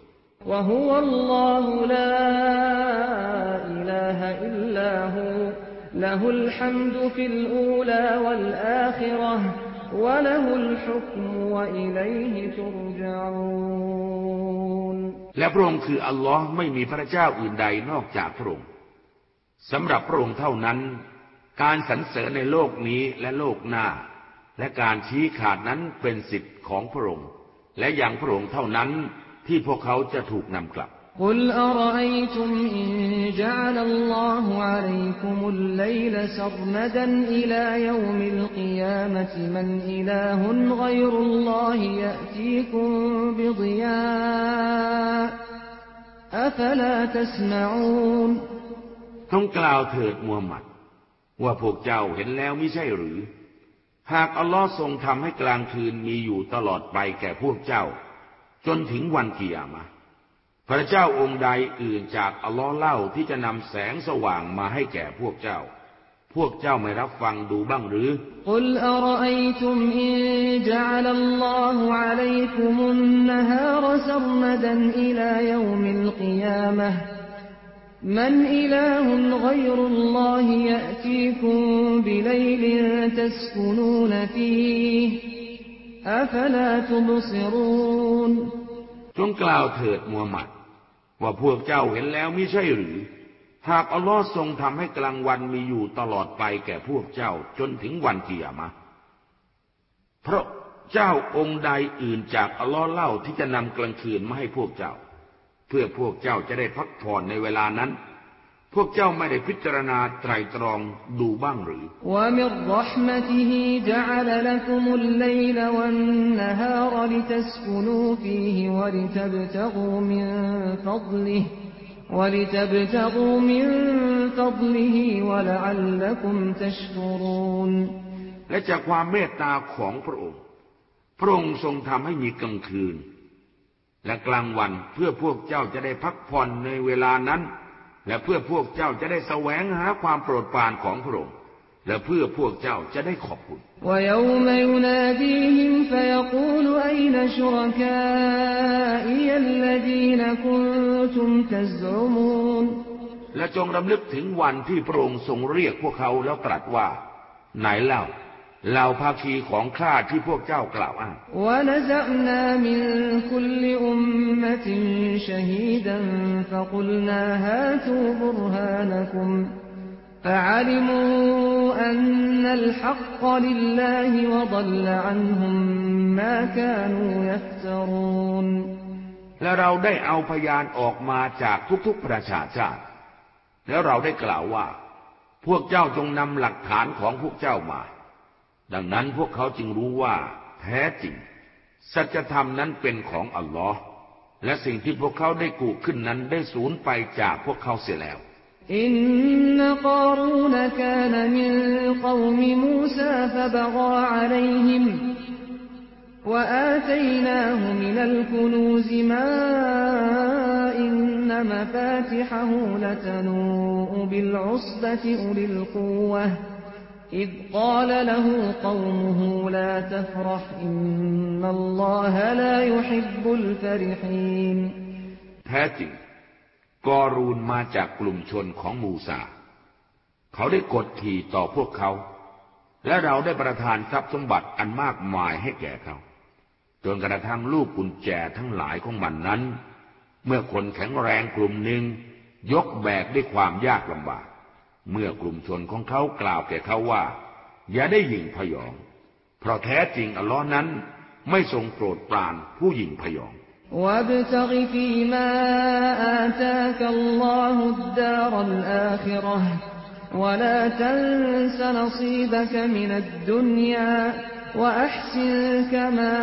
และพระองค์คืออัลลอฮ์ไม่มีพระเจ้าอื่นใดนอกจากพระองค์สำหรับพระองค์เท่านั้น การสรรเสริญในโลกนี้และโลกหน้า และการชี้ขาดนั้นเป็นสิทธิ์ของพระองค์ และอย่างพระองค์เท่านั้นที่พวกเขาจะถูกนำกลับ قل أرأيتم إن جعل الله عليكم الليل سرمدا إلى يوم القيامة من إله غير الله يأتيكم بضياء أفلا تسمعون จงกล่าวเถิดมูฮัมหมัด ว่าพวกเจ้าเห็นแล้วไม่ใช่หรือ หากอัลลอฮ์ทรงทำให้กลางคืนมีอยู่ตลอดไปแก่พวกเจ้า จนถึงวันกิยามะพระเจ้าองค์ใดอื่นจากอัลลอฮ์เล่าที่จะนำแสงสว่างมาให้แก่พวกเจ้า พวกเจ้าไม่รับฟังดูบ้างหรือกุลอรอตุมอินจัลลลอฮุอะลัยกุมุนนฮารซัมดันอิลายวมิลกิยามะห์ من إله غير الله يأتيكم بليل تسكنون فيه أفلا تبصرون จงกล่าวเถิดมูฮัมหมัด ว่าพวกเจ้าเห็นแล้วไม่ใช่หรือ หากอัลลอฮ์ทรงทำให้กลางวันมีอยู่ตลอดไปแก่พวกเจ้าจนถึงวันกิยามะห์เพราะเจ้าองค์ใดอื่นจากอัลลอฮ์เล่าที่จะนำกลางคืนมาให้พวกเจ้า เพื่อพวกเจ้าจะได้พักผ่อนในเวลานั้น พวกเจ้าไม่ได้พิจารณาไตรตรองดูบ้างหรือ และจากความเมตตาของพระองค์ พระองค์ทรงทำให้มีกลางคืน และกลางวันเพื่อพวกเจ้าจะได้พักผ่อนในเวลานั้น และเพื่อพวกเจ้าจะได้แสวงหาความโปรดปรานของพระองค์และเพื่อพวกเจ้าจะได้ขอบคุณและจงรำลึกถึงวันที่พระองค์ทรงเรียกพวกเขาแล้วตรัสว่า ไหนเล่า เหล่าภาคีของข้าที่พวกเจ้ากล่าวอ้างและเราได้เอาพยานออกมาจากทุกๆประชาชาติ แล้วเราได้กล่าวว่า พวกเจ้าจงนำหลักฐานของพวกเจ้ามา ดังนั้นพวกเขาจึงรู้ว่า แท้จริง สัจธรรมนั้นเป็นของอัลลอฮ์และสิ่งที่พวกเขาได้กูขึ้นนั้นได้สูญไปจากพวกเขาเสียแล้ว إن قارون كان من قوم موسى فبغى عليهم وآتيناه من الكنوز ما إن مفاتحه لتنوء بالعصبة أولي القوة อิดกาลละหูกวมหูลาตฟรห์อินนัลลอฮลายุแท้จริงกอรูนมาจากกลุ่มชนของมูซา เขาได้กดขี่ต่อพวกเขา และเราได้ประทานทรัพย์สมบัติอันมากมายให้แก่เขา จนกระทั่งลูกกุญแจทั้งหลายของมันนั้น เมื่อคนแข็งแรงกลุ่มหนึ่งยกแบกด้วยความยากลำบาก เมื่อกลุ่มชนของเขากล่าวแก่เขาว่า อย่าได้หยิ่งพยอง เพราะแท้จริงอัลลอฮ์นั้นไม่ทรงโปรดปรานผู้หยิ่งพยอง وابتغ فيما آتاك الله الدار الآخرة ولا تنس نصيبك من الدنيا وأحسن كما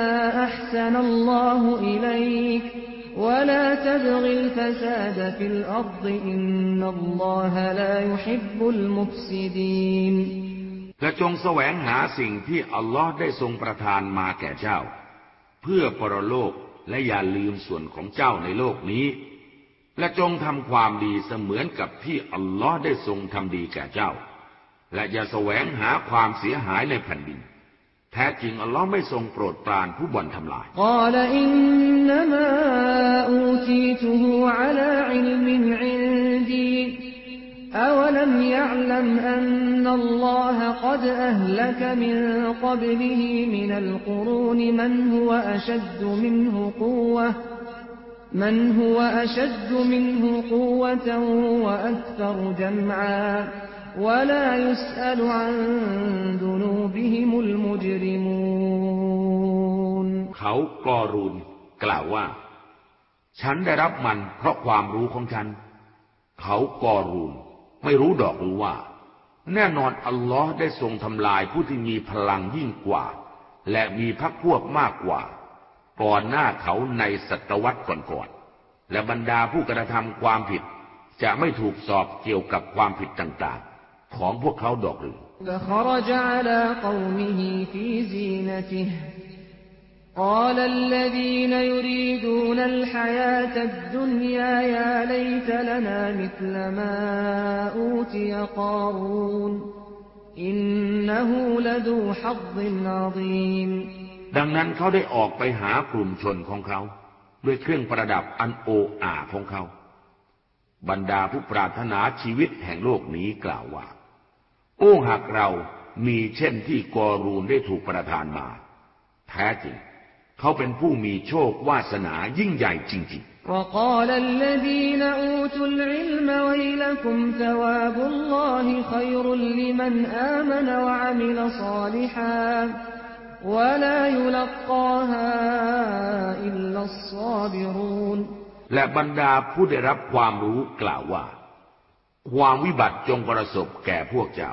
أحسن الله إليك ولا تبغ الفساد في الأرض إن الله لا يحب المفسدين และจงแสวงหาสิ่งที่อัลลอฮ์ได้ทรงประทานมาแก่เจ้า เพื่อปรโลกและอย่าลืมส่วนของเจ้าในโลกนี้ และจงทำความดีเสมือนกับที่อัลลอฮ์ได้ทรงทำดีแก่เจ้า และอย่าแสวงหาความเสียหายในแผ่นดิน แท้จริงอัลลอฮ์ไม่ทรงโปรดปรานผู้บ่อนทำลาย قال إنما أوتيته على علم عندي أولم يعلم أن الله قد أهلك من قبله من القرون من هو أشد منه قوة من هو أشد منه قوة وأكثر جمعا ولا يسأل عن ذنوبهم المجرمون เขากอรูนกล่าวว่า ฉันได้รับมันเพราะความรู้ของฉัน เขากอรูนไม่รู้ดอกรู้ว่า แน่นอนอัลลอฮ์ได้ทรงทำลายผู้ที่มีพลังยิ่งกว่า และมีพักพวกมากกว่า ก่อนหน้าเขาในศตวรรษก่อนๆและบรรดาผู้กระทำความผิด จะไม่ถูกสอบเกี่ยวกับความผิดต่างๆ ของพวกเขาดอกหรือดังนั้นเขาได้ออกไปหากลุ่มชนของเขา ด้วยเครื่องประดับอันโอ้อาของเขา บรรดาผู้ปรารถนาชีวิตแห่งโลกนี้กล่าวว่า โอ้หากเรามีเช่นที่กอรูนได้ถูกประทานมา แท้จริง เขาเป็นผู้มีโชควาสนายิ่งใหญ่จริง وقال الذين أوتوا العلم ويلكم ثواب الله خير لمن آمن وعمل صالحا ولا يلقاها إلا الصابرون ๆ และบรรดาผู้ได้รับความรู้กล่าวว่า ความวิบัติจงประสบแก่พวกเจ้า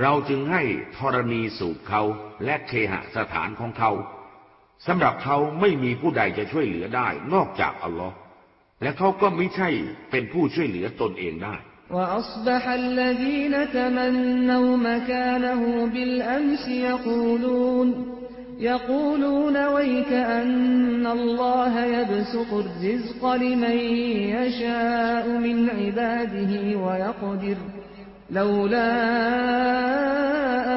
เราจึงให้ธรณีสูบเขาและเคหสถานของเขาสำหรับเขาไม่มีผู้ใดจะช่วยเหลือได้นอกจากอัลลอฮ์และเขาก็ไม่ใช่เป็นผู้ช่วยเหลือตนเองได้ وأصبح الذين تمنوا مكانه بالأمس يقولون يقولون ويك أن الله يبسط الرزق لمن يشاء من عباده ويقدر لولا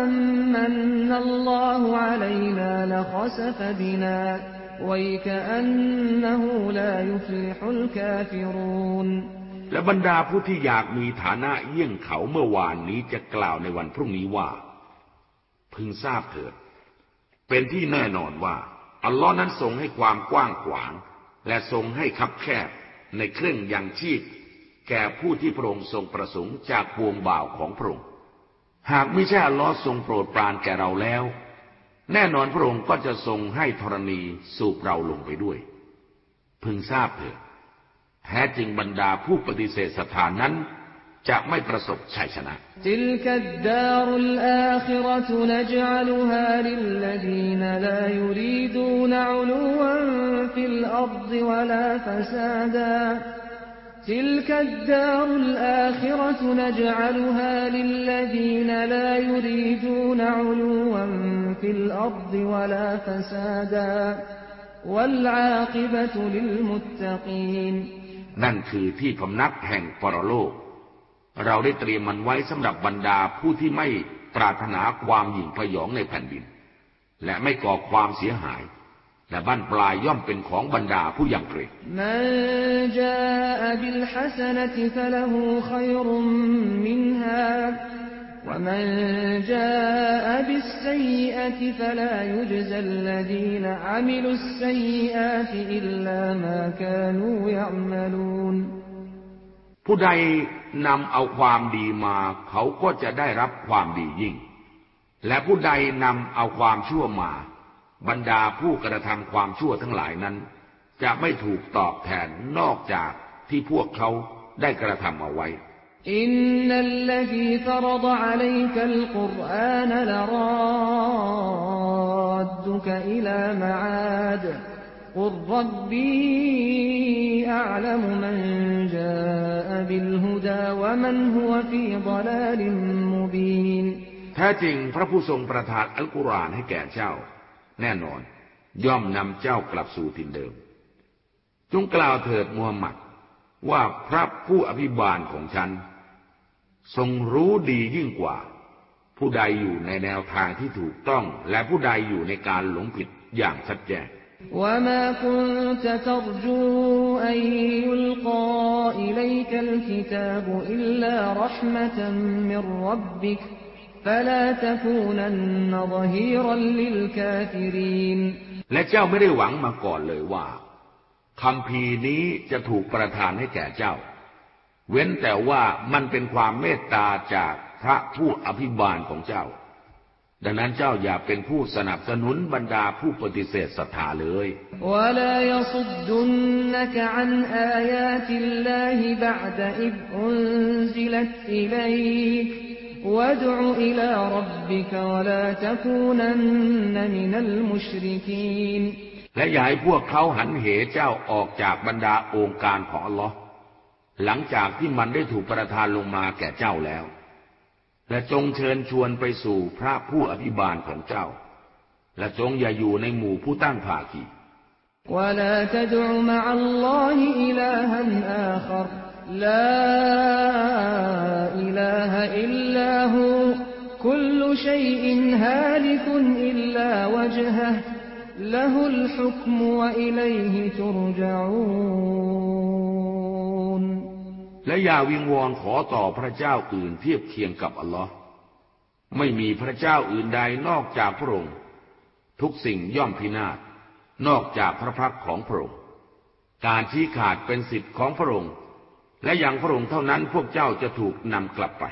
أمن الله علينا لخسف بنا ويكأنه لا يفلح الكافرون และบรรดาผู้ที่อยากมีฐานะเยี่ยงเขาเมื่อวานนี้จะกล่าวในวันพรุ่งนี้ว่า พึงทราบเถิด เป็นที่แน่นอนว่า อัลลอฮ์นั้นทรงให้ความกว้างขวาง และทรงให้คับแคบในเครื่องยังชีพ แก่ผู้ที่พระองค์ทรงประสงค์จากพวงบ่าวของพระองค์ หากไม่ใช่ลอทรงโปรดปรานแก่เราแล้ว แน่นอนพระองค์ก็จะทรงให้ธรณีสูบเราลงไปด้วย พึงทราบเถิดแท้จริงบรรดาผู้ปฏิเสธสถานนั้น จะไม่ประสบชัยชนะอ تلك الدار الآخرة نجعلها للذين لا يريدون علوا في الأرض ولا فسادا والعاقبة للمتقين นั่นคือที่พำนักแห่งปรโลก เราได้เตรียมมันไว้สำหรับบรรดาผู้ที่ไม่ปรารถนาความหยิ่งพยองในแผ่นดิน และไม่ก่อความเสียหาย และบ้านปลายย่อมเป็นของบรรดาผู้ยำเกรงผู้ใดนำเอาความดีมา เขาก็จะได้รับความดียิ่ง และผู้ใดนำเอาความชั่วมา บรรดาผู้กระทำความชั่วทั้งหลายนั้น จะไม่ถูกตอบแทนนอกจากที่พวกเขาได้กระทำเอาไว้ อินนัลลซีฟรดอะลัยกัลกุรอานลรอดดุกอิลามาอาดกุรรับบีอัลัมมันจาบิลฮุดาวะมันฮุวฟีดลาลิมมุบีนแท้จริงพระผู้ทรงประทานอัลกุรอานให้แก่เจ้า แน่นอน ย่อมนำเจ้ากลับสู่ถิ่นเดิม จงกล่าวเถิดมูฮัมหมัด ว่าพระผู้อภิบาลของฉัน ทรงรู้ดียิ่งกว่า ผู้ใดอยู่ในแนวทางที่ถูกต้อง และผู้ใดอยู่ในการหลงผิดอย่างชัดแจ้ง وما كنت ترجو أن يلقى إليك الكتاب إلا رحمة من ربك และเจ้าไม่ได้หวังมาก่อนเลยว่าคำพีนี้จะถูกประทานให้แก่เจ้า เว้นแต่ว่ามันเป็นความเมตตาจากพระผู้อภิบาลของเจ้า ดังนั้นเจ้าอย่าเป็นผู้สนับสนุนบรรดาผู้ปฏิเสธศรัทธาเลยและ อย่าให้พวกเขาหันเหเจ้าออกจากบรรดาองค์การของอัลลอฮ์หลังจากที่มันได้ถูกประทานลงมาแก่เจ้าแล้วและจงเชิญชวนไปสู่พระผู้อภิบาลของเจ้า และจงอย่าอยู่ในหมู่ผู้ตั้งภาคี ولا تدع مع الله إلها آخر لا إله إلا هو كل شيء هالك إلا وجهه له الحكم وإليه ترجعون และอย่าวิงวอนขอต่อพระเจ้าอื่นเทียบเคียงกับอัลลอฮ์ไม่มีพระเจ้าอื่นใดนอกจากพระองค์ ทุกสิ่งย่อมพินาศ นอกจากพระพักของพระองค์ การชี้ขาดเป็นสิทธิ์ของพระองค์ และอย่างพระองค์เท่านั้นพวกเจ้าจะถูกนำกลับไป